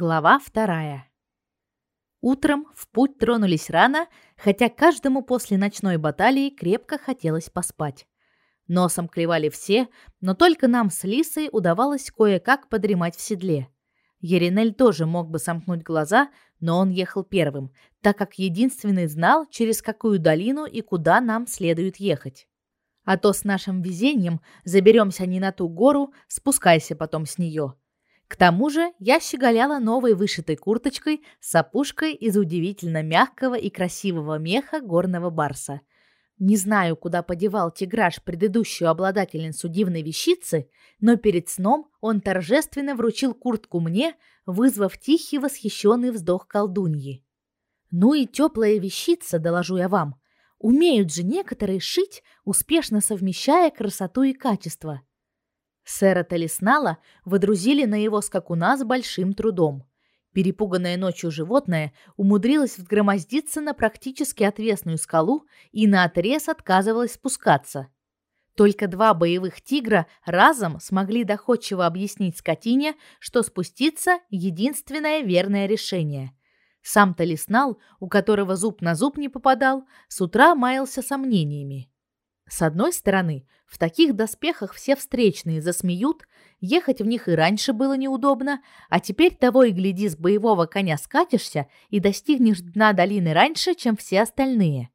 Глава вторая. Утром в путь тронулись рано, хотя каждому после ночной баталии крепко хотелось поспать. Носом клевали все, но только нам с Лисой удавалось кое-как подремать в седле. Еринель тоже мог бы сомкнуть глаза, но он ехал первым, так как единственный знал, через какую долину и куда нам следует ехать. А то с нашим везением заберемся не на ту гору, спускайся потом с нее. К тому же я щеголяла новой вышитой курточкой с опушкой из удивительно мягкого и красивого меха горного барса. Не знаю, куда подевал тиграш предыдущую обладательницу дивной вещицы, но перед сном он торжественно вручил куртку мне, вызвав тихий восхищенный вздох колдуньи. Ну и теплая вещица, доложу я вам. Умеют же некоторые шить, успешно совмещая красоту и качество. Сэра Талиснала водрузили на его скакуна с большим трудом. Перепуганное ночью животное умудрилось взгромоздиться на практически отвесную скалу и наотрез отказывалось спускаться. Только два боевых тигра разом смогли доходчиво объяснить скотине, что спуститься – единственное верное решение. Сам Талиснал, у которого зуб на зуб не попадал, с утра маялся сомнениями. С одной стороны, в таких доспехах все встречные засмеют, ехать в них и раньше было неудобно, а теперь того и гляди с боевого коня скатишься и достигнешь дна долины раньше, чем все остальные.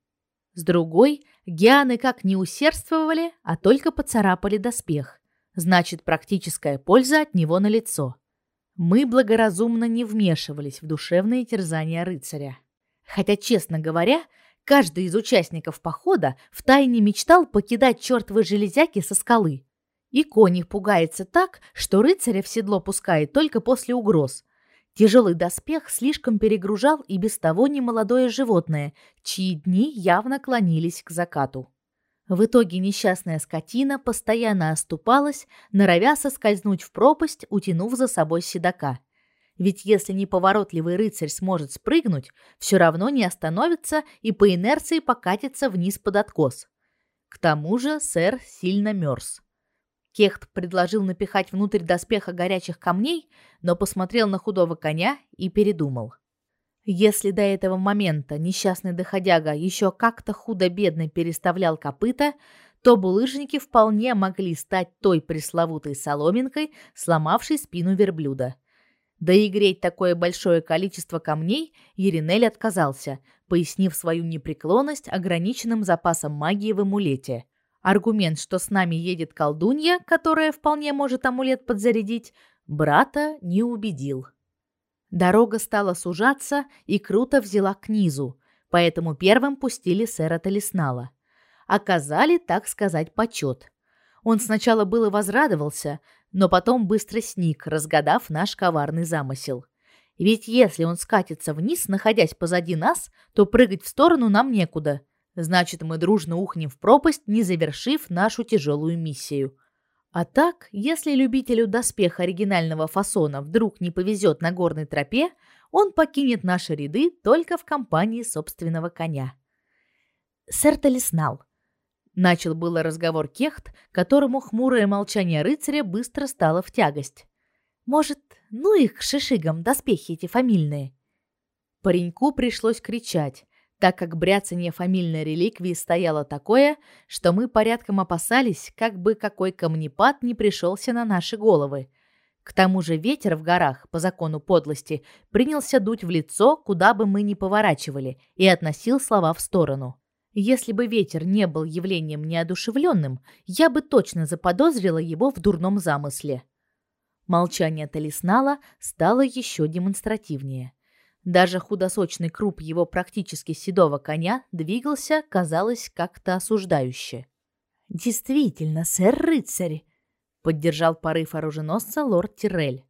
С другой, гианы как не усердствовали, а только поцарапали доспех. Значит, практическая польза от него налицо. Мы благоразумно не вмешивались в душевные терзания рыцаря. Хотя, честно говоря, Каждый из участников похода втайне мечтал покидать чертовы железяки со скалы. И кони пугается так, что рыцаря в седло пускает только после угроз. Тяжелый доспех слишком перегружал и без того немолодое животное, чьи дни явно клонились к закату. В итоге несчастная скотина постоянно оступалась, норовя соскользнуть в пропасть, утянув за собой седока – ведь если неповоротливый рыцарь сможет спрыгнуть, все равно не остановится и по инерции покатится вниз под откос. К тому же сэр сильно мерз. Кехт предложил напихать внутрь доспеха горячих камней, но посмотрел на худого коня и передумал. Если до этого момента несчастный доходяга еще как-то худо-бедно переставлял копыта, то булыжники вполне могли стать той пресловутой соломинкой, сломавшей спину верблюда. Да и греть такое большое количество камней Еринель отказался, пояснив свою непреклонность ограниченным запасом магии в амулете. Аргумент, что с нами едет колдунья, которая вполне может амулет подзарядить, брата не убедил. Дорога стала сужаться и круто взяла к низу, поэтому первым пустили сэра Талиснала. Оказали, так сказать, почет. Он сначала было возрадовался, но потом быстро сник, разгадав наш коварный замысел. Ведь если он скатится вниз, находясь позади нас, то прыгать в сторону нам некуда. Значит, мы дружно ухнем в пропасть, не завершив нашу тяжелую миссию. А так, если любителю доспеха оригинального фасона вдруг не повезет на горной тропе, он покинет наши ряды только в компании собственного коня. Сэр Талиснал, Начал было разговор Кехт, которому хмурое молчание рыцаря быстро стало в тягость. Может, ну их к шишигам доспехи эти фамильные? Пареньку пришлось кричать, так как бряцание фамильной реликвии стояло такое, что мы порядком опасались, как бы какой камнепад не пришелся на наши головы. К тому же ветер в горах, по закону подлости, принялся дуть в лицо, куда бы мы ни поворачивали, и относил слова в сторону. Если бы ветер не был явлением неодушевленным, я бы точно заподозрила его в дурном замысле. Молчание Талиснала стало еще демонстративнее. Даже худосочный круп его практически седого коня двигался, казалось, как-то осуждающе. «Действительно, сэр-рыцарь!» — поддержал порыв оруженосца лорд Тирель.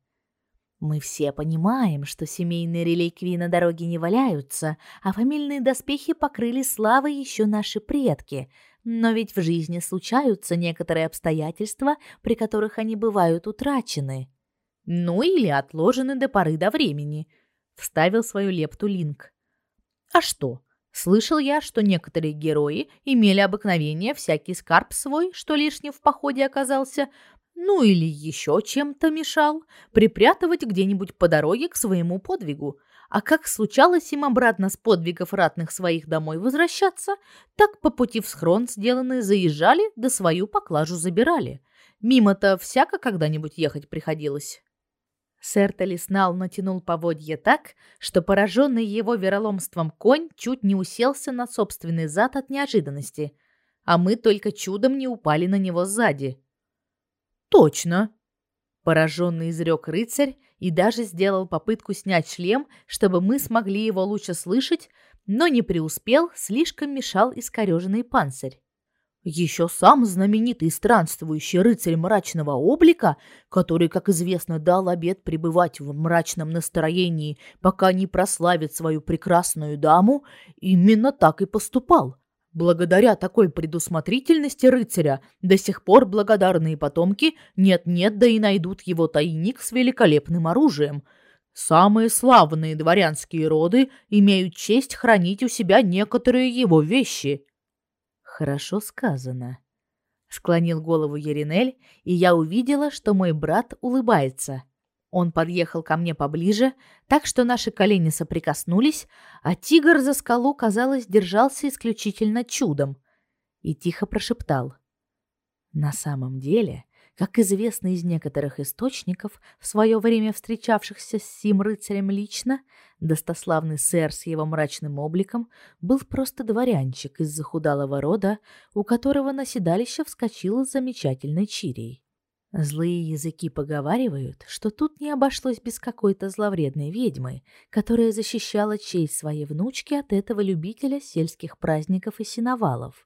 Мы все понимаем, что семейные реликвии на дороге не валяются, а фамильные доспехи покрыли славой еще наши предки. Но ведь в жизни случаются некоторые обстоятельства, при которых они бывают утрачены. Ну или отложены до поры до времени, вставил свою лепту Линк. А что? Слышал я, что некоторые герои имели обыкновение всякий скарб свой, что лишний в походе оказался, ну или еще чем-то мешал, припрятывать где-нибудь по дороге к своему подвигу. А как случалось им обратно с подвигов ратных своих домой возвращаться, так по пути в схрон сделанные заезжали, да свою поклажу забирали. Мимо-то всяко когда-нибудь ехать приходилось. Сэр Талиснал натянул поводье так, что пораженный его вероломством конь чуть не уселся на собственный зад от неожиданности, а мы только чудом не упали на него сзади. «Точно!» – пораженный изрек рыцарь и даже сделал попытку снять шлем, чтобы мы смогли его лучше слышать, но не преуспел, слишком мешал искореженный панцирь. Еще сам знаменитый странствующий рыцарь мрачного облика, который, как известно, дал обет пребывать в мрачном настроении, пока не прославит свою прекрасную даму, именно так и поступал. Благодаря такой предусмотрительности рыцаря до сих пор благодарные потомки нет-нет, да и найдут его тайник с великолепным оружием. Самые славные дворянские роды имеют честь хранить у себя некоторые его вещи – Хорошо сказано. Склонил голову Еринель, и я увидела, что мой брат улыбается. Он подъехал ко мне поближе, так что наши колени соприкоснулись, а тигр за скалу, казалось, держался исключительно чудом. И тихо прошептал: "На самом деле, как известно из некоторых источников, в свое время встречавшихся с сим рыцарем лично, достославный сэр с его мрачным обликом был просто дворянчик из захудалого рода, у которого на седалище вскочил замечательный чирий. Злые языки поговаривают, что тут не обошлось без какой-то зловредной ведьмы, которая защищала честь своей внучки от этого любителя сельских праздников и сеновалов,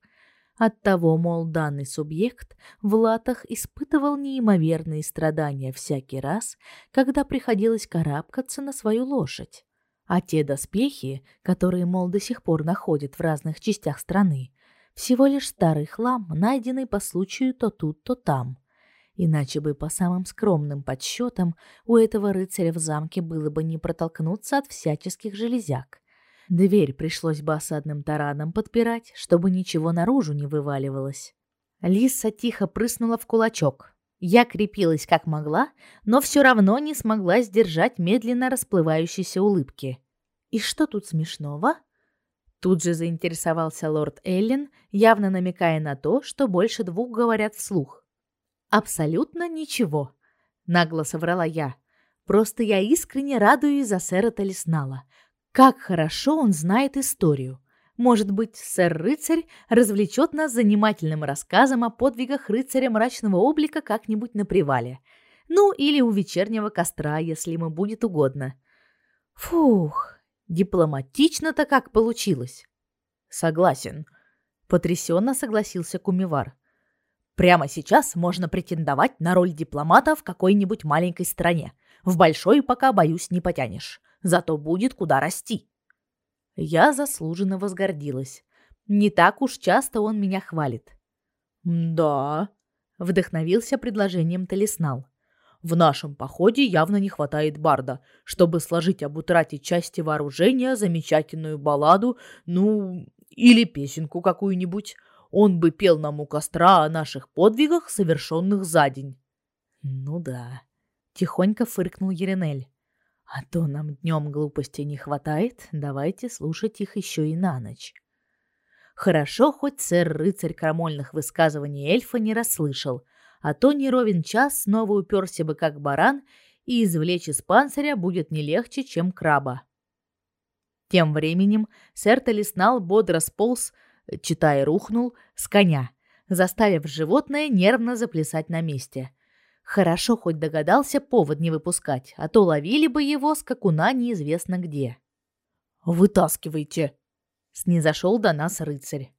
Оттого, мол, данный субъект в латах испытывал неимоверные страдания всякий раз, когда приходилось карабкаться на свою лошадь. А те доспехи, которые, мол, до сих пор находят в разных частях страны, всего лишь старый хлам, найденный по случаю то тут, то там. Иначе бы, по самым скромным подсчетам, у этого рыцаря в замке было бы не протолкнуться от всяческих железяк. Дверь пришлось бы осадным тараном подпирать, чтобы ничего наружу не вываливалось. Лиса тихо прыснула в кулачок. Я крепилась как могла, но все равно не смогла сдержать медленно расплывающиеся улыбки. И что тут смешного? Тут же заинтересовался лорд Эллен, явно намекая на то, что больше двух говорят вслух. Абсолютно ничего, нагло соврала я. Просто я искренне радуюсь за сэра Талиснала. Как хорошо он знает историю. Может быть, сэр-рыцарь развлечет нас занимательным рассказом о подвигах рыцаря мрачного облика как-нибудь на привале. Ну, или у вечернего костра, если ему будет угодно. Фух, дипломатично-то как получилось. Согласен. Потрясенно согласился Кумивар. Прямо сейчас можно претендовать на роль дипломата в какой-нибудь маленькой стране. В большой пока, боюсь, не потянешь зато будет куда расти. Я заслуженно возгордилась. Не так уж часто он меня хвалит. Да, вдохновился предложением Талиснал. В нашем походе явно не хватает барда, чтобы сложить об утрате части вооружения замечательную балладу, ну, или песенку какую-нибудь. Он бы пел нам у костра о наших подвигах, совершенных за день. Ну да, тихонько фыркнул Еринель. А то нам днем глупости не хватает, давайте слушать их еще и на ночь. Хорошо, хоть сэр-рыцарь крамольных высказываний эльфа не расслышал, а то не ровен час снова уперся бы как баран, и извлечь из панциря будет не легче, чем краба. Тем временем сэр Талиснал бодро сполз, читая рухнул, с коня, заставив животное нервно заплясать на месте. Хорошо хоть догадался повод не выпускать, а то ловили бы его скакуна неизвестно где. «Вытаскивайте!» — снизошел до нас рыцарь.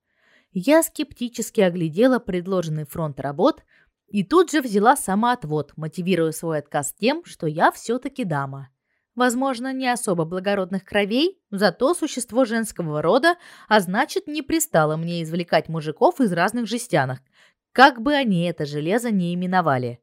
Я скептически оглядела предложенный фронт работ и тут же взяла самоотвод, мотивируя свой отказ тем, что я все-таки дама. Возможно, не особо благородных кровей, зато существо женского рода, а значит, не пристало мне извлекать мужиков из разных жестянок, как бы они это железо не именовали.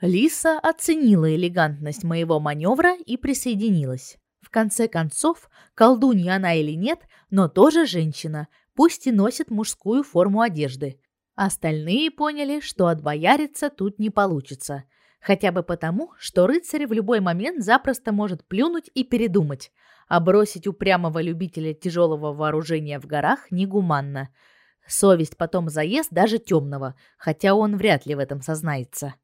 Лиса оценила элегантность моего маневра и присоединилась. В конце концов, колдунья она или нет, но тоже женщина, пусть и носит мужскую форму одежды. Остальные поняли, что отбояриться тут не получится. Хотя бы потому, что рыцарь в любой момент запросто может плюнуть и передумать, а бросить упрямого любителя тяжелого вооружения в горах негуманно. Совесть потом заест даже темного, хотя он вряд ли в этом сознается.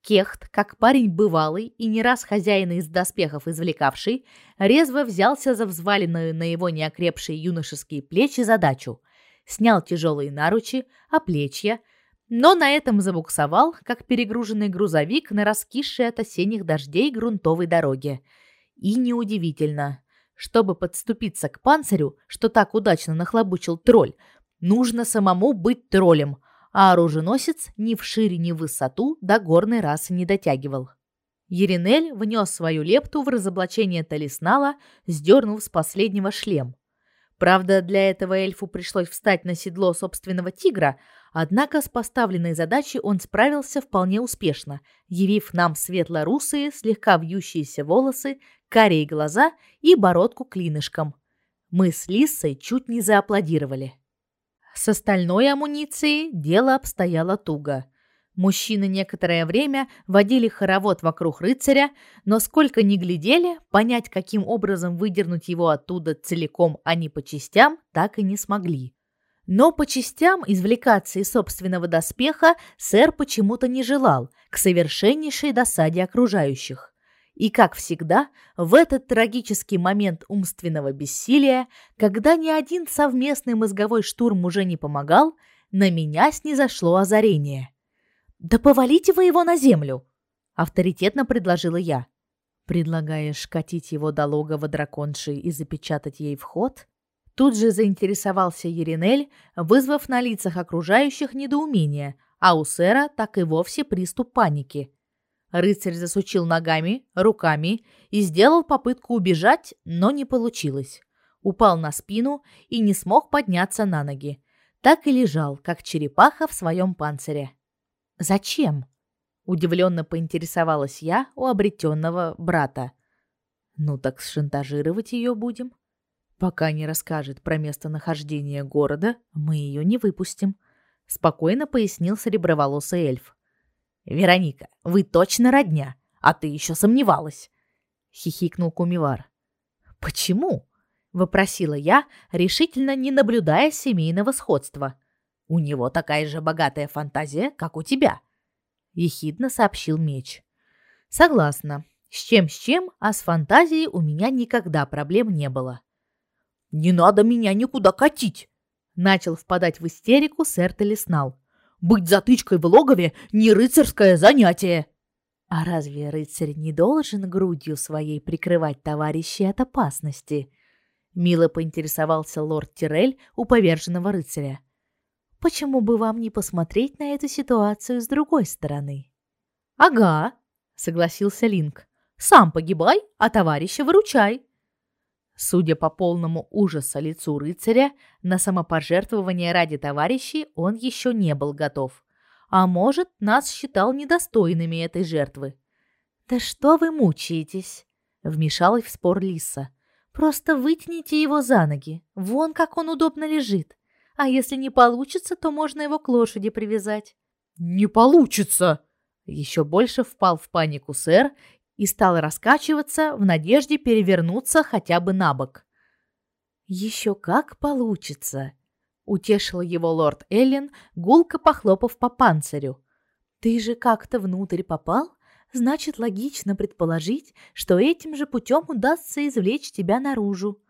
Кехт, как парень бывалый и не раз хозяина из доспехов извлекавший, резво взялся за взваленную на его неокрепшие юношеские плечи задачу. Снял тяжелые наручи, оплечья, но на этом забуксовал, как перегруженный грузовик на раскисшей от осенних дождей грунтовой дороге. И неудивительно. Чтобы подступиться к панцирю, что так удачно нахлобучил тролль, нужно самому быть троллем – а оруженосец ни в шире, ни в высоту до горной расы не дотягивал. Еринель внес свою лепту в разоблачение Талиснала, сдернув с последнего шлем. Правда, для этого эльфу пришлось встать на седло собственного тигра, однако с поставленной задачей он справился вполне успешно, явив нам светло-русые, слегка вьющиеся волосы, карие глаза и бородку клинышком. Мы с Лиссой чуть не зааплодировали. С остальной амуницией дело обстояло туго. Мужчины некоторое время водили хоровод вокруг рыцаря, но сколько ни глядели, понять, каким образом выдернуть его оттуда целиком, а не по частям, так и не смогли. Но по частям извлекаться из собственного доспеха сэр почему-то не желал, к совершеннейшей досаде окружающих. И, как всегда, в этот трагический момент умственного бессилия, когда ни один совместный мозговой штурм уже не помогал, на меня снизошло озарение. «Да повалите вы его на землю!» — авторитетно предложила я. «Предлагаешь катить его до логова драконши и запечатать ей вход?» Тут же заинтересовался Еринель, вызвав на лицах окружающих недоумение, а у сэра так и вовсе приступ паники. Рыцарь засучил ногами, руками и сделал попытку убежать, но не получилось. Упал на спину и не смог подняться на ноги. Так и лежал, как черепаха в своем панцире. «Зачем?» – удивленно поинтересовалась я у обретенного брата. «Ну так шантажировать ее будем. Пока не расскажет про местонахождение города, мы ее не выпустим», – спокойно пояснил сереброволосый эльф. «Вероника, вы точно родня, а ты еще сомневалась!» — хихикнул Кумивар. «Почему?» — вопросила я, решительно не наблюдая семейного сходства. «У него такая же богатая фантазия, как у тебя», — ехидно сообщил меч. «Согласна. С чем с чем, а с фантазией у меня никогда проблем не было». «Не надо меня никуда катить!» — начал впадать в истерику сэр Телеснал. Быть затычкой в логове не рыцарское занятие. А разве рыцарь не должен грудью своей прикрывать товарищей от опасности? Мило поинтересовался лорд Тирель у поверженного рыцаря. Почему бы вам не посмотреть на эту ситуацию с другой стороны? Ага, согласился Линк. Сам погибай, а товарища выручай. Судя по полному ужаса лицу рыцаря, на самопожертвование ради товарищей он еще не был готов. А может, нас считал недостойными этой жертвы. «Да что вы мучаетесь?» — вмешалась в спор Лиса. «Просто вытяните его за ноги. Вон как он удобно лежит. А если не получится, то можно его к лошади привязать». «Не получится!» Еще больше впал в панику сэр и стал раскачиваться в надежде перевернуться хотя бы на бок. «Еще как получится!» — утешил его лорд Эллен, гулко похлопав по панцирю. «Ты же как-то внутрь попал? Значит, логично предположить, что этим же путем удастся извлечь тебя наружу».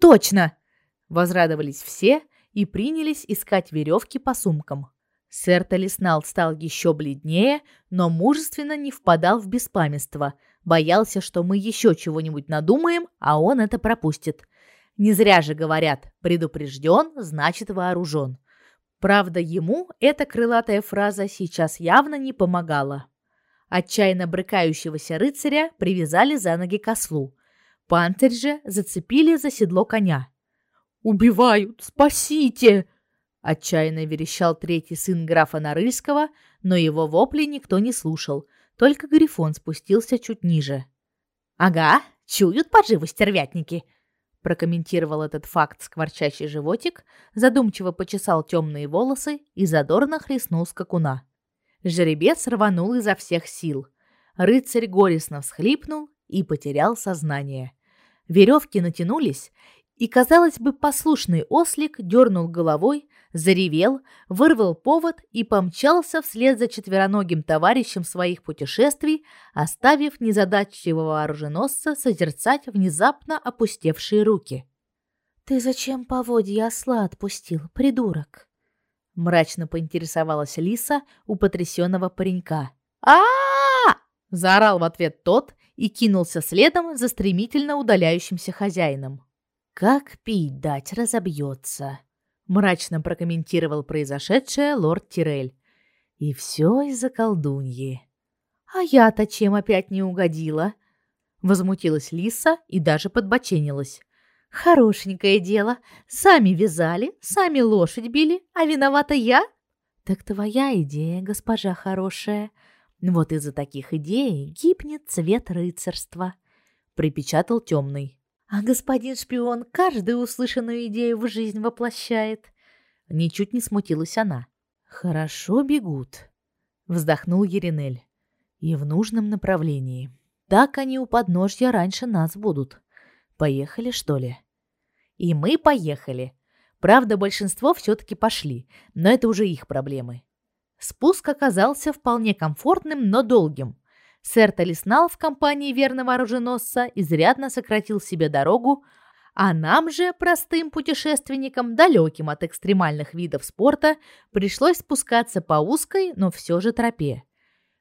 «Точно!» — возрадовались все и принялись искать веревки по сумкам. Сэр Талиснал стал еще бледнее, но мужественно не впадал в беспамятство. Боялся, что мы еще чего-нибудь надумаем, а он это пропустит. Не зря же говорят «предупрежден, значит вооружен». Правда, ему эта крылатая фраза сейчас явно не помогала. Отчаянно брыкающегося рыцаря привязали за ноги к ослу. Пантherь же зацепили за седло коня. «Убивают! Спасите!» Отчаянно верещал третий сын графа Нарыльского, но его вопли никто не слушал, только Грифон спустился чуть ниже. «Ага, чуют подживы стервятники!» прокомментировал этот факт скворчащий животик, задумчиво почесал темные волосы и задорно хлестнул скакуна. Жеребец рванул изо всех сил. Рыцарь горестно всхлипнул и потерял сознание. Веревки натянулись, и, казалось бы, послушный ослик дернул головой, заревел, вырвал повод и помчался вслед за четвероногим товарищем своих путешествий, оставив незадачливого оруженосца созерцать внезапно опустевшие руки. «Ты зачем поводья осла отпустил, придурок?» Мрачно поинтересовалась Лиса у потрясенного паренька. а заорал в ответ тот и кинулся следом за стремительно удаляющимся хозяином. «Как пить дать разобьется», — мрачно прокомментировал произошедшее лорд Тирель. «И все из-за колдуньи». «А я-то чем опять не угодила?» Возмутилась Лиса и даже подбоченилась. «Хорошенькое дело. Сами вязали, сами лошадь били, а виновата я?» «Так твоя идея, госпожа хорошая. Вот из-за таких идей гибнет цвет рыцарства», — припечатал темный. А господин шпион каждую услышанную идею в жизнь воплощает. Ничуть не смутилась она. Хорошо бегут, вздохнул Еринель. И в нужном направлении. Так они у подножья раньше нас будут. Поехали, что ли? И мы поехали. Правда, большинство все таки пошли, но это уже их проблемы. Спуск оказался вполне комфортным, но долгим. Сэр Талиснал в компании верного оруженосца изрядно сократил себе дорогу, а нам же, простым путешественникам, далеким от экстремальных видов спорта, пришлось спускаться по узкой, но все же тропе.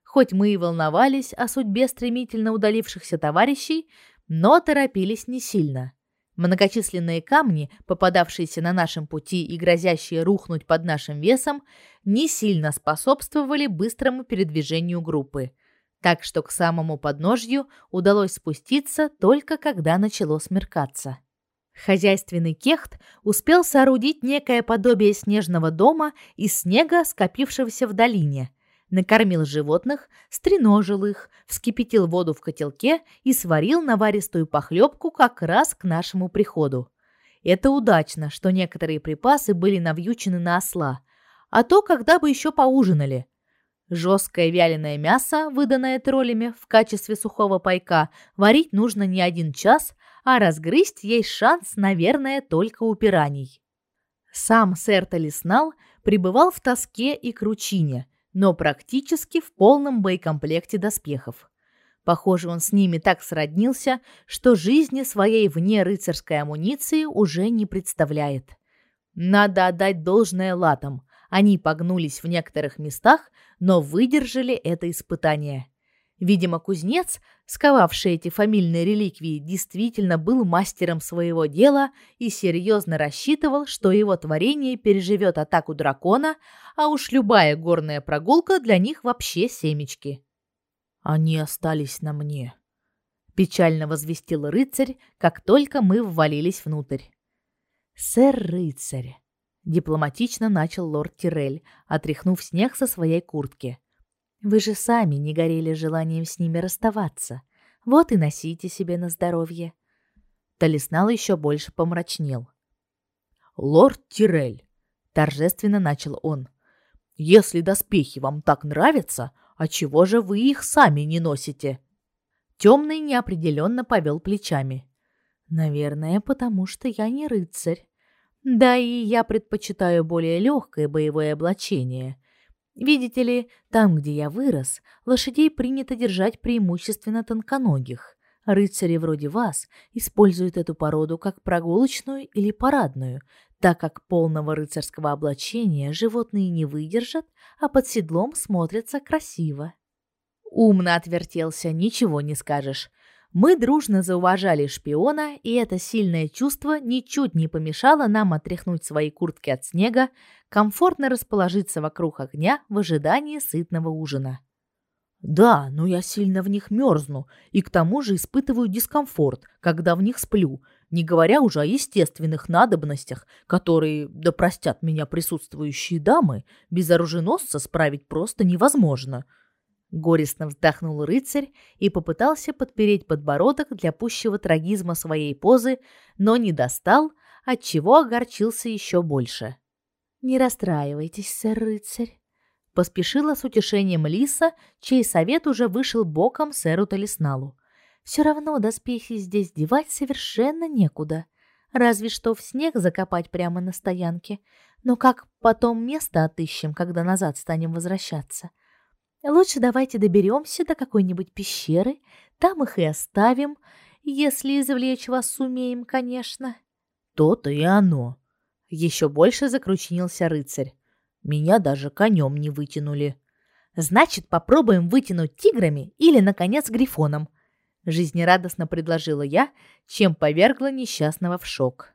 Хоть мы и волновались о судьбе стремительно удалившихся товарищей, но торопились не сильно. Многочисленные камни, попадавшиеся на нашем пути и грозящие рухнуть под нашим весом, не сильно способствовали быстрому передвижению группы – так что к самому подножью удалось спуститься только когда начало смеркаться. Хозяйственный кехт успел соорудить некое подобие снежного дома из снега, скопившегося в долине. Накормил животных, стреножил их, вскипятил воду в котелке и сварил наваристую похлебку как раз к нашему приходу. Это удачно, что некоторые припасы были навьючены на осла, а то когда бы еще поужинали – Жесткое вяленое мясо, выданное троллями в качестве сухого пайка, варить нужно не один час, а разгрызть есть шанс, наверное, только у пираний. Сам сэр Талиснал пребывал в тоске и кручине, но практически в полном боекомплекте доспехов. Похоже, он с ними так сроднился, что жизни своей вне рыцарской амуниции уже не представляет. Надо отдать должное латам – они погнулись в некоторых местах, но выдержали это испытание. Видимо, кузнец, сковавший эти фамильные реликвии, действительно был мастером своего дела и серьезно рассчитывал, что его творение переживет атаку дракона, а уж любая горная прогулка для них вообще семечки. Они остались на мне, печально возвестил рыцарь, как только мы ввалились внутрь. Сэр рыцарь, дипломатично начал лорд Тирель, отряхнув снег со своей куртки. Вы же сами не горели желанием с ними расставаться. Вот и носите себе на здоровье. Талиснал еще больше помрачнел. Лорд Тирель, торжественно начал он. Если доспехи вам так нравятся, а чего же вы их сами не носите? Темный неопределенно повел плечами. Наверное, потому что я не рыцарь. Да и я предпочитаю более легкое боевое облачение. Видите ли, там, где я вырос, лошадей принято держать преимущественно тонконогих. Рыцари вроде вас используют эту породу как прогулочную или парадную, так как полного рыцарского облачения животные не выдержат, а под седлом смотрятся красиво. Умно отвертелся, ничего не скажешь. Мы дружно зауважали шпиона, и это сильное чувство ничуть не помешало нам отряхнуть свои куртки от снега, комфортно расположиться вокруг огня в ожидании сытного ужина. Да, но я сильно в них мерзну и к тому же испытываю дискомфорт, когда в них сплю, не говоря уже о естественных надобностях, которые, да простят меня присутствующие дамы, без оруженосца справить просто невозможно. Горестно вздохнул рыцарь и попытался подпереть подбородок для пущего трагизма своей позы, но не достал, отчего огорчился еще больше. «Не расстраивайтесь, сэр-рыцарь», — поспешила с утешением Лиса, чей совет уже вышел боком сэру Талисналу. «Все равно доспехи здесь девать совершенно некуда, разве что в снег закопать прямо на стоянке. Но как потом место отыщем, когда назад станем возвращаться?» Лучше давайте доберемся до какой-нибудь пещеры, там их и оставим, если извлечь вас сумеем, конечно. То-то и оно. Еще больше закручинился рыцарь. Меня даже конем не вытянули. Значит, попробуем вытянуть тиграми или, наконец, грифоном. Жизнерадостно предложила я, чем повергла несчастного в шок.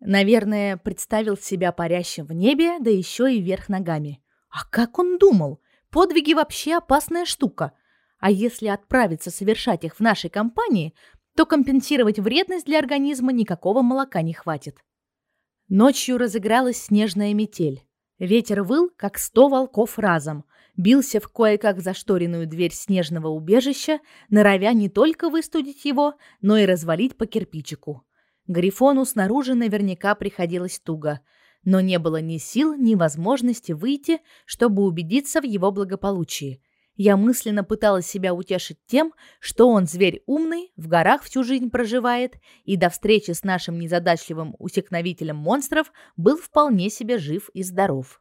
Наверное, представил себя парящим в небе, да еще и вверх ногами. А как он думал? Подвиги вообще опасная штука. А если отправиться совершать их в нашей компании, то компенсировать вредность для организма никакого молока не хватит. Ночью разыгралась снежная метель. Ветер выл, как сто волков разом, бился в кое-как зашторенную дверь снежного убежища, норовя не только выстудить его, но и развалить по кирпичику. Грифону снаружи наверняка приходилось туго – но не было ни сил, ни возможности выйти, чтобы убедиться в его благополучии. Я мысленно пыталась себя утешить тем, что он зверь умный, в горах всю жизнь проживает и до встречи с нашим незадачливым усекновителем монстров был вполне себе жив и здоров.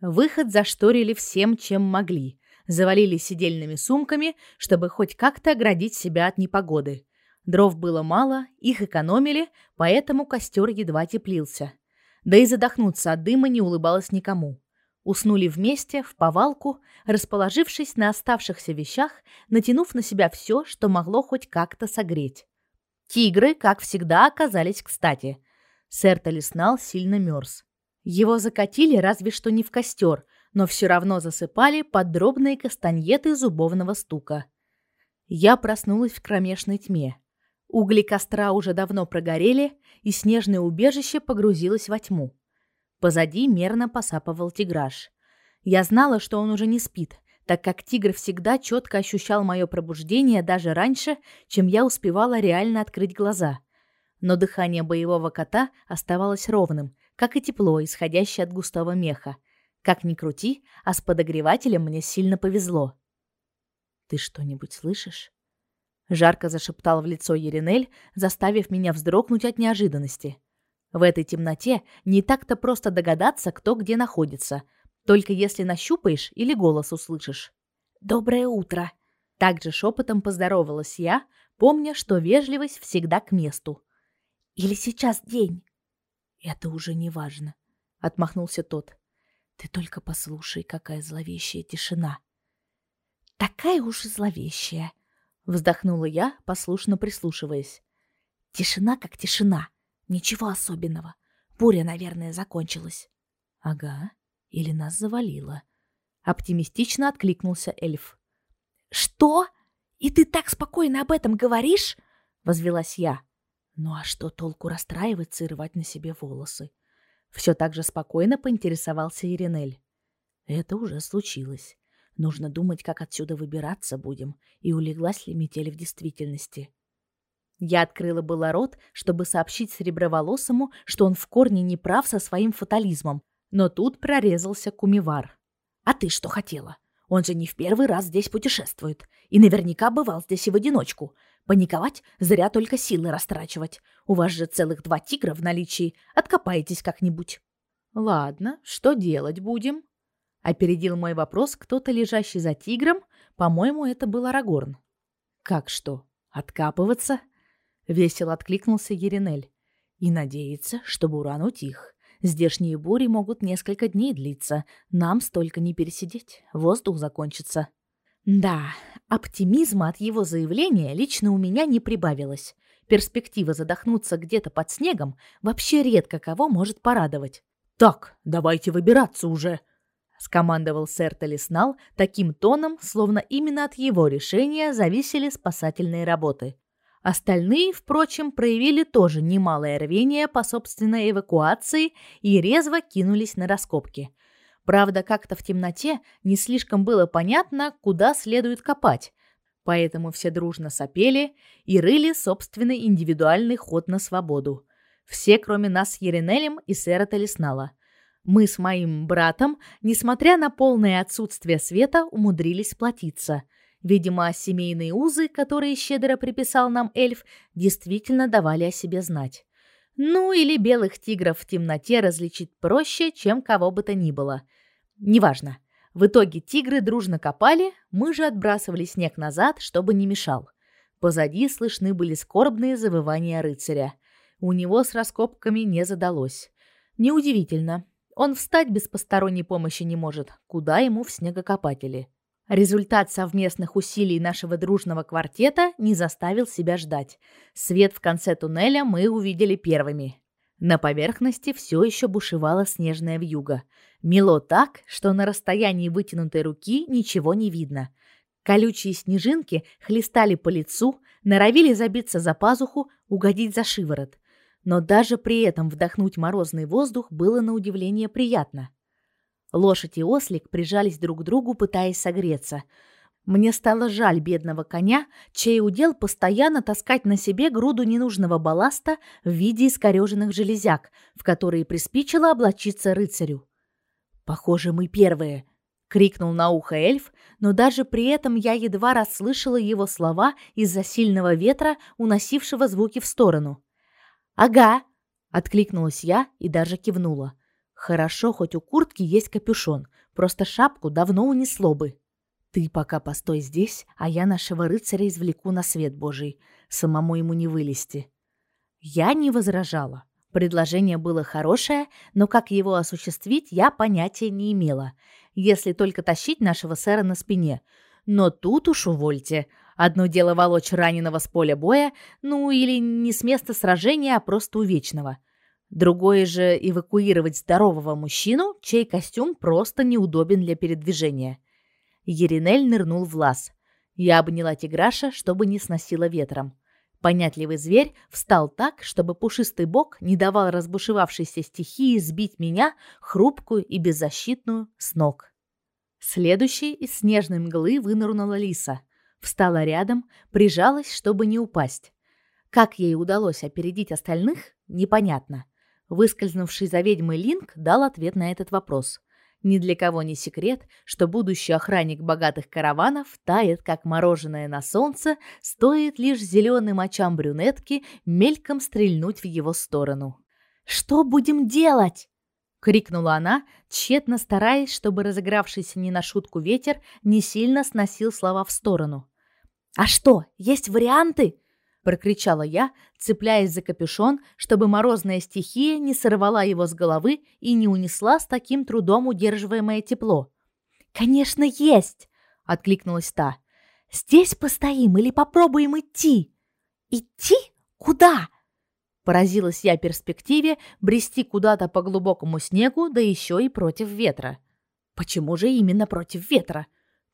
Выход зашторили всем, чем могли. Завалили сидельными сумками, чтобы хоть как-то оградить себя от непогоды. Дров было мало, их экономили, поэтому костер едва теплился. Да и задохнуться от дыма не улыбалось никому. Уснули вместе, в повалку, расположившись на оставшихся вещах, натянув на себя все, что могло хоть как-то согреть. Тигры, как всегда, оказались кстати. Сэр Талиснал сильно мерз. Его закатили разве что не в костер, но все равно засыпали под дробные кастаньеты зубовного стука. Я проснулась в кромешной тьме. Угли костра уже давно прогорели, и снежное убежище погрузилось во тьму. Позади мерно посапывал тиграж. Я знала, что он уже не спит, так как тигр всегда четко ощущал мое пробуждение даже раньше, чем я успевала реально открыть глаза. Но дыхание боевого кота оставалось ровным, как и тепло, исходящее от густого меха. Как ни крути, а с подогревателем мне сильно повезло. «Ты что-нибудь слышишь?» Жарко зашептал в лицо Еринель, заставив меня вздрогнуть от неожиданности. В этой темноте не так-то просто догадаться, кто где находится, только если нащупаешь или голос услышишь. «Доброе утро!» Также шепотом поздоровалась я, помня, что вежливость всегда к месту. «Или сейчас день?» «Это уже не важно», — отмахнулся тот. «Ты только послушай, какая зловещая тишина». «Такая уж и зловещая», Вздохнула я, послушно прислушиваясь. Тишина как тишина. Ничего особенного. Буря, наверное, закончилась. Ага, или нас завалило. Оптимистично откликнулся эльф. Что? И ты так спокойно об этом говоришь? Возвелась я. Ну а что толку расстраиваться и рвать на себе волосы? Все так же спокойно поинтересовался Иринель. Это уже случилось. Нужно думать, как отсюда выбираться будем, и улеглась ли метель в действительности. Я открыла было рот, чтобы сообщить Сереброволосому, что он в корне не прав со своим фатализмом, но тут прорезался кумивар. «А ты что хотела? Он же не в первый раз здесь путешествует, и наверняка бывал здесь и в одиночку. Паниковать — зря только силы растрачивать. У вас же целых два тигра в наличии, откопаетесь как-нибудь». «Ладно, что делать будем?» Опередил мой вопрос кто-то, лежащий за тигром. По-моему, это был Арагорн. «Как что? Откапываться?» Весело откликнулся Еринель. «И надеяться, что буран утих. Здешние бури могут несколько дней длиться. Нам столько не пересидеть. Воздух закончится». Да, оптимизма от его заявления лично у меня не прибавилось. Перспектива задохнуться где-то под снегом вообще редко кого может порадовать. «Так, давайте выбираться уже», скомандовал сэр Талиснал таким тоном, словно именно от его решения зависели спасательные работы. Остальные, впрочем, проявили тоже немалое рвение по собственной эвакуации и резво кинулись на раскопки. Правда, как-то в темноте не слишком было понятно, куда следует копать, поэтому все дружно сопели и рыли собственный индивидуальный ход на свободу. Все, кроме нас с Еринелем и сэра Талиснала. Мы с моим братом, несмотря на полное отсутствие света, умудрились сплотиться. Видимо, семейные узы, которые щедро приписал нам эльф, действительно давали о себе знать. Ну или белых тигров в темноте различить проще, чем кого бы то ни было. Неважно. В итоге тигры дружно копали, мы же отбрасывали снег назад, чтобы не мешал. Позади слышны были скорбные завывания рыцаря. У него с раскопками не задалось. Неудивительно. Он встать без посторонней помощи не может. Куда ему в снегокопатели? Результат совместных усилий нашего дружного квартета не заставил себя ждать. Свет в конце туннеля мы увидели первыми. На поверхности все еще бушевала снежная вьюга. Мело так, что на расстоянии вытянутой руки ничего не видно. Колючие снежинки хлестали по лицу, норовили забиться за пазуху, угодить за шиворот но даже при этом вдохнуть морозный воздух было на удивление приятно. Лошадь и ослик прижались друг к другу, пытаясь согреться. Мне стало жаль бедного коня, чей удел постоянно таскать на себе груду ненужного балласта в виде искореженных железяк, в которые приспичило облачиться рыцарю. «Похоже, мы первые», — крикнул на ухо эльф, но даже при этом я едва расслышала его слова из-за сильного ветра, уносившего звуки в сторону. «Ага!» – откликнулась я и даже кивнула. «Хорошо, хоть у куртки есть капюшон, просто шапку давно унесло бы». «Ты пока постой здесь, а я нашего рыцаря извлеку на свет Божий. Самому ему не вылезти». Я не возражала. Предложение было хорошее, но как его осуществить, я понятия не имела. Если только тащить нашего сэра на спине. Но тут уж увольте. Одно дело волочь раненого с поля боя, ну или не с места сражения, а просто увечного. Другое же эвакуировать здорового мужчину, чей костюм просто неудобен для передвижения. Еринель нырнул в лаз. Я обняла тиграша, чтобы не сносило ветром. Понятливый зверь встал так, чтобы пушистый бок не давал разбушевавшейся стихии сбить меня, хрупкую и беззащитную, с ног. Следующей из снежной мглы вынырнула лиса. Встала рядом, прижалась, чтобы не упасть. Как ей удалось опередить остальных, непонятно. Выскользнувший за ведьмой Линк дал ответ на этот вопрос. Ни для кого не секрет, что будущий охранник богатых караванов тает, как мороженое на солнце, стоит лишь зеленым очам брюнетки мельком стрельнуть в его сторону. «Что будем делать?» — крикнула она, тщетно стараясь, чтобы разыгравшийся не на шутку ветер не сильно сносил слова в сторону. «А что, есть варианты?» — прокричала я, цепляясь за капюшон, чтобы морозная стихия не сорвала его с головы и не унесла с таким трудом удерживаемое тепло. «Конечно, есть!» — откликнулась та. «Здесь постоим или попробуем идти?» «Идти? Куда?» Поразилась я перспективе брести куда-то по глубокому снегу, да еще и против ветра. Почему же именно против ветра?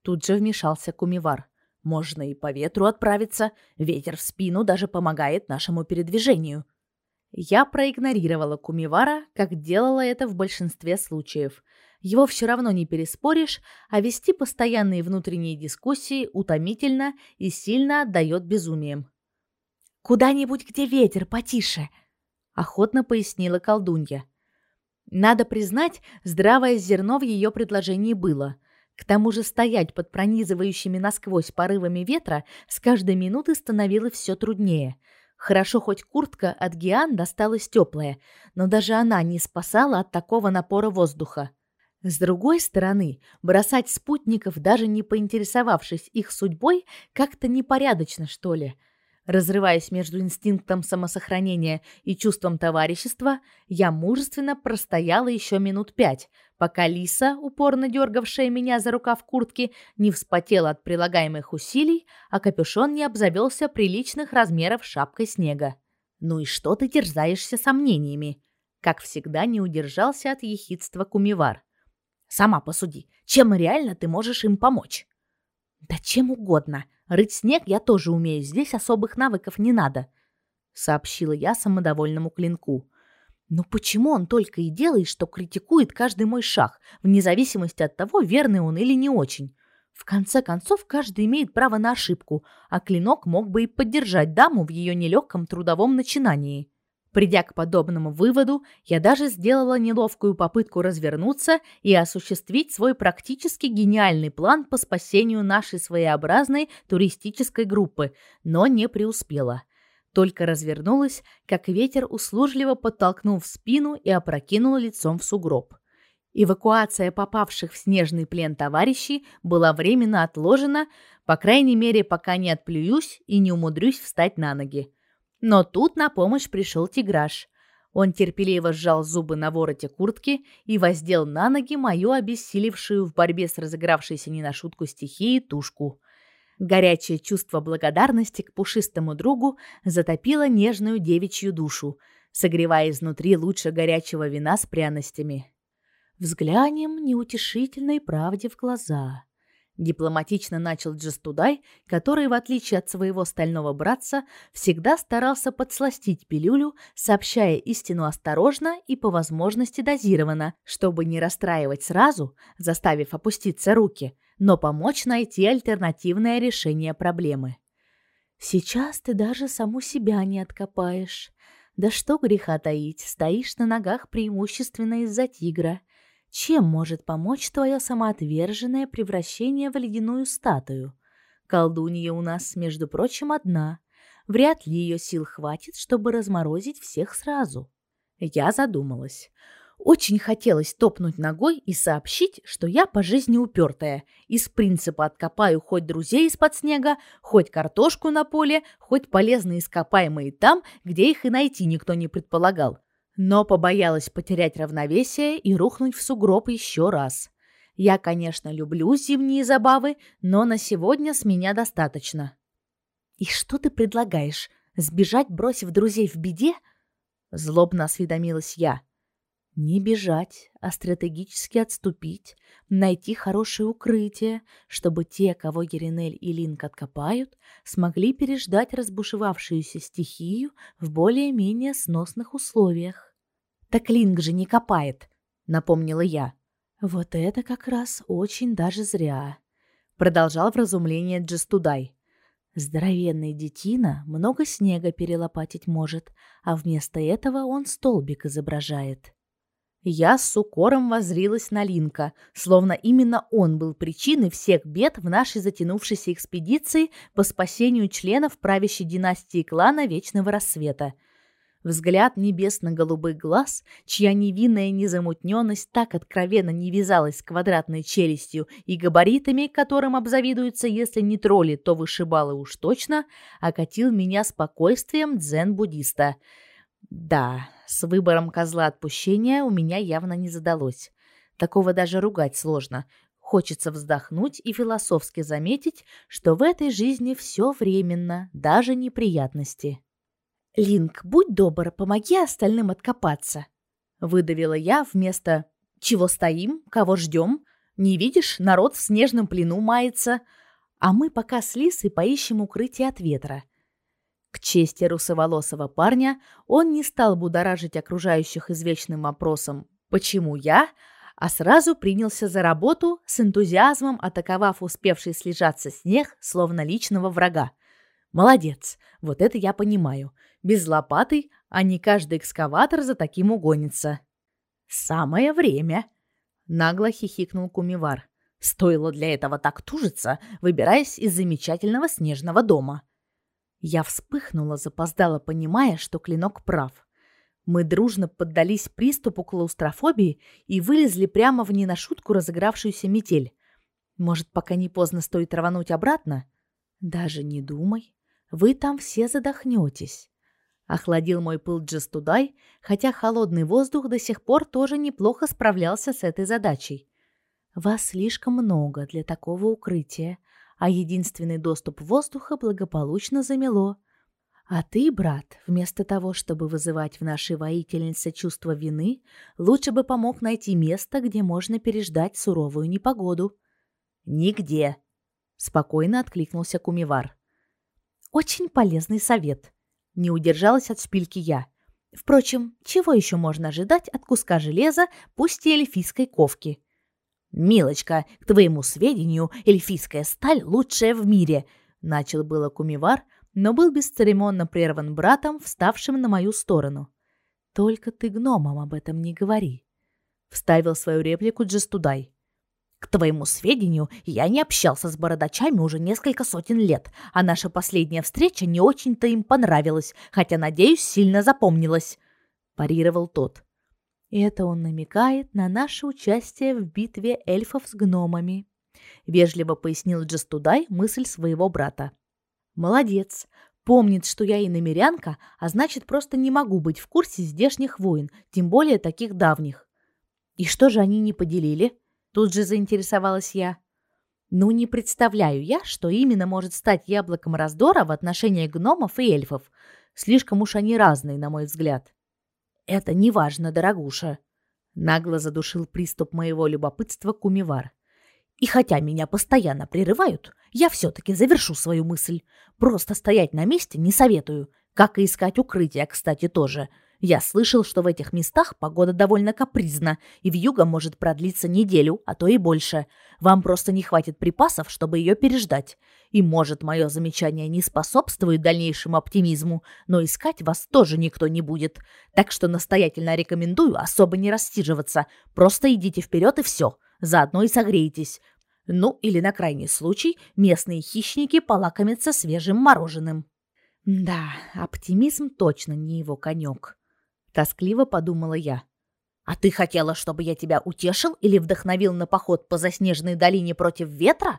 Тут же вмешался Кумивар. Можно и по ветру отправиться. Ветер в спину даже помогает нашему передвижению. Я проигнорировала Кумивара, как делала это в большинстве случаев. Его все равно не переспоришь, а вести постоянные внутренние дискуссии утомительно и сильно отдает безумием. Куда-нибудь, где ветер потише, охотно пояснила колдунья. Надо признать, здравое зерно в ее предложении было. К тому же стоять под пронизывающими насквозь порывами ветра с каждой минуты становилось все труднее. Хорошо хоть куртка от Гиан досталась теплая, но даже она не спасала от такого напора воздуха. С другой стороны, бросать спутников, даже не поинтересовавшись их судьбой, как-то непорядочно, что ли. Разрываясь между инстинктом самосохранения и чувством товарищества, я мужественно простояла еще минут пять, пока Лиса, упорно дергавшая меня за рукав куртки, не вспотела от прилагаемых усилий, а капюшон не обзавелся приличных размеров шапкой снега. «Ну и что ты терзаешься сомнениями?» Как всегда не удержался от ехидства Кумивар. «Сама посуди, чем реально ты можешь им помочь?» «Да чем угодно», Рыть снег я тоже умею, здесь особых навыков не надо, сообщила я самодовольному клинку. Но почему он только и делает, что критикует каждый мой шаг, вне зависимости от того, верный он или не очень? В конце концов, каждый имеет право на ошибку, а клинок мог бы и поддержать даму в ее нелегком трудовом начинании. Придя к подобному выводу, я даже сделала неловкую попытку развернуться и осуществить свой практически гениальный план по спасению нашей своеобразной туристической группы, но не преуспела. Только развернулась, как ветер услужливо подтолкнул в спину и опрокинул лицом в сугроб. Эвакуация попавших в снежный плен товарищей была временно отложена, по крайней мере, пока не отплююсь и не умудрюсь встать на ноги. Но тут на помощь пришел тиграж. Он терпеливо сжал зубы на вороте куртки и воздел на ноги мою обессилевшую в борьбе с разыгравшейся не на шутку стихией тушку. Горячее чувство благодарности к пушистому другу затопило нежную девичью душу, согревая изнутри лучше горячего вина с пряностями. Взглянем неутешительной правде в глаза. Дипломатично начал Джастудай, который, в отличие от своего стального братца, всегда старался подсластить пилюлю, сообщая истину осторожно и по возможности дозированно, чтобы не расстраивать сразу, заставив опуститься руки, но помочь найти альтернативное решение проблемы. Сейчас ты даже саму себя не откопаешь. Да что греха таить, стоишь на ногах преимущественно из-за тигра – чем может помочь твое самоотверженное превращение в ледяную статую? Колдунья у нас, между прочим, одна. Вряд ли ее сил хватит, чтобы разморозить всех сразу. Я задумалась. Очень хотелось топнуть ногой и сообщить, что я по жизни упертая. Из принципа откопаю хоть друзей из-под снега, хоть картошку на поле, хоть полезные ископаемые там, где их и найти никто не предполагал но побоялась потерять равновесие и рухнуть в сугроб еще раз. Я, конечно, люблю зимние забавы, но на сегодня с меня достаточно. И что ты предлагаешь? Сбежать, бросив друзей в беде? Злобно осведомилась я. Не бежать, а стратегически отступить, найти хорошее укрытие, чтобы те, кого Еринель и Линк откопают, смогли переждать разбушевавшуюся стихию в более-менее сносных условиях. «Так Линк же не копает», — напомнила я. «Вот это как раз очень даже зря», — продолжал в разумление Джестудай. Здоровенный детина много снега перелопатить может, а вместо этого он столбик изображает. Я с укором возрилась на Линка, словно именно он был причиной всех бед в нашей затянувшейся экспедиции по спасению членов правящей династии клана Вечного Рассвета. Взгляд небесно-голубых глаз, чья невинная незамутненность так откровенно не вязалась с квадратной челюстью и габаритами, которым обзавидуются, если не тролли, то вышибалы уж точно, окатил меня спокойствием дзен-буддиста – да, с выбором козла отпущения у меня явно не задалось. Такого даже ругать сложно. Хочется вздохнуть и философски заметить, что в этой жизни все временно, даже неприятности. «Линк, будь добр, помоги остальным откопаться», — выдавила я вместо «Чего стоим? Кого ждем? Не видишь, народ в снежном плену мается, а мы пока с Лисой поищем укрытие от ветра». К чести русоволосого парня он не стал будоражить окружающих извечным вопросом «почему я?», а сразу принялся за работу, с энтузиазмом атаковав успевший слежаться снег, словно личного врага. Молодец, вот это я понимаю. Без лопаты, а не каждый экскаватор за таким угонится. Самое время, нагло хихикнул Кумивар. Стоило для этого так тужиться, выбираясь из замечательного снежного дома. Я вспыхнула, запоздала, понимая, что клинок прав. Мы дружно поддались приступу клаустрофобии и вылезли прямо в не на шутку разыгравшуюся метель. Может, пока не поздно стоит рвануть обратно? Даже не думай. Вы там все задохнетесь. Охладил мой пыл Джастудай, хотя холодный воздух до сих пор тоже неплохо справлялся с этой задачей. Вас слишком много для такого укрытия, а единственный доступ воздуха благополучно замело. А ты, брат, вместо того, чтобы вызывать в нашей воительнице чувство вины, лучше бы помог найти место, где можно переждать суровую непогоду. Нигде, спокойно откликнулся Кумивар. Очень полезный совет. Не удержалась от шпильки я. Впрочем, чего еще можно ожидать от куска железа, пусть и эльфийской ковки? «Милочка, к твоему сведению, эльфийская сталь лучшая в мире», — начал было кумивар, но был бесцеремонно прерван братом, вставшим на мою сторону. «Только ты гномам об этом не говори», — вставил свою реплику Джестудай. К твоему сведению, я не общался с бородачами уже несколько сотен лет, а наша последняя встреча не очень-то им понравилась, хотя, надеюсь, сильно запомнилась, парировал тот. И это он намекает на наше участие в битве эльфов с гномами, вежливо пояснил Джастудай мысль своего брата. Молодец. Помнит, что я и намерянка, а значит, просто не могу быть в курсе здешних войн, тем более таких давних. И что же они не поделили? Тут же заинтересовалась я. Ну, не представляю я, что именно может стать яблоком раздора в отношении гномов и эльфов. Слишком уж они разные, на мой взгляд. Это не важно, дорогуша. Нагло задушил приступ моего любопытства кумивар. И хотя меня постоянно прерывают, я все-таки завершу свою мысль. Просто стоять на месте не советую. Как и искать укрытие, кстати, тоже. Я слышал, что в этих местах погода довольно капризна, и вьюга может продлиться неделю, а то и больше. Вам просто не хватит припасов, чтобы ее переждать. И может, мое замечание не способствует дальнейшему оптимизму, но искать вас тоже никто не будет. Так что настоятельно рекомендую особо не растиживаться. Просто идите вперед и все. Заодно и согреетесь. Ну, или на крайний случай местные хищники полакомятся свежим мороженым. Да, оптимизм точно не его конек. Тоскливо подумала я. А ты хотела, чтобы я тебя утешил или вдохновил на поход по заснеженной долине против ветра?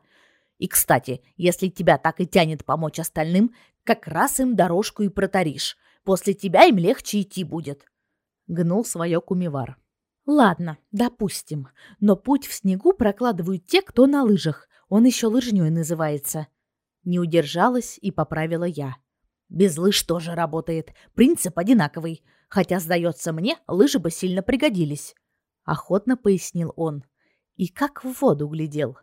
И, кстати, если тебя так и тянет помочь остальным, как раз им дорожку и протаришь. После тебя им легче идти будет. Гнул свое кумивар. Ладно, допустим. Но путь в снегу прокладывают те, кто на лыжах. Он еще лыжнёй называется. Не удержалась и поправила я. Без лыж тоже работает. Принцип одинаковый. Хотя, сдается мне, лыжи бы сильно пригодились. Охотно пояснил он. И как в воду глядел.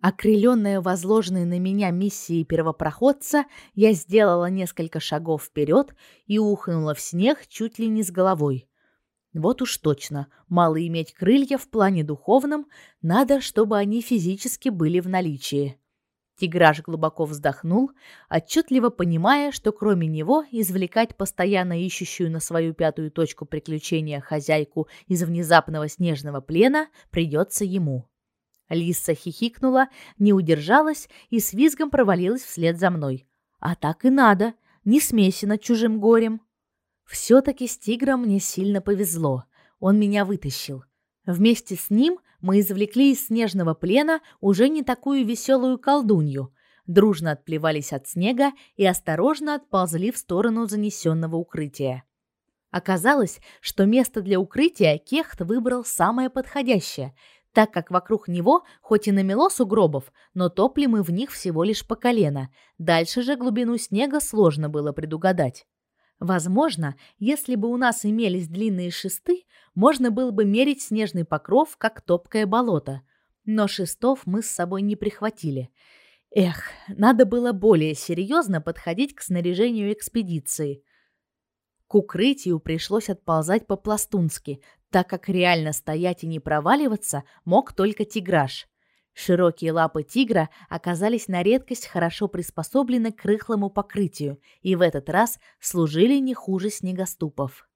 Окрыленная возложенной на меня миссией первопроходца, я сделала несколько шагов вперед и ухнула в снег чуть ли не с головой. Вот уж точно, мало иметь крылья в плане духовном, надо, чтобы они физически были в наличии. Тиграж глубоко вздохнул, отчетливо понимая, что кроме него извлекать постоянно ищущую на свою пятую точку приключения хозяйку из внезапного снежного плена придется ему. Лиса хихикнула, не удержалась и с визгом провалилась вслед за мной. А так и надо, не смейся над чужим горем. Все-таки с тигром мне сильно повезло. Он меня вытащил. Вместе с ним мы извлекли из снежного плена уже не такую веселую колдунью, дружно отплевались от снега и осторожно отползли в сторону занесенного укрытия. Оказалось, что место для укрытия Кехт выбрал самое подходящее, так как вокруг него хоть и намело сугробов, но топли мы в них всего лишь по колено. Дальше же глубину снега сложно было предугадать. Возможно, если бы у нас имелись длинные шесты, можно было бы мерить снежный покров, как топкое болото. Но шестов мы с собой не прихватили. Эх, надо было более серьезно подходить к снаряжению экспедиции. К укрытию пришлось отползать по-пластунски, так как реально стоять и не проваливаться мог только тиграж. Широкие лапы тигра оказались на редкость хорошо приспособлены к рыхлому покрытию и в этот раз служили не хуже снегоступов.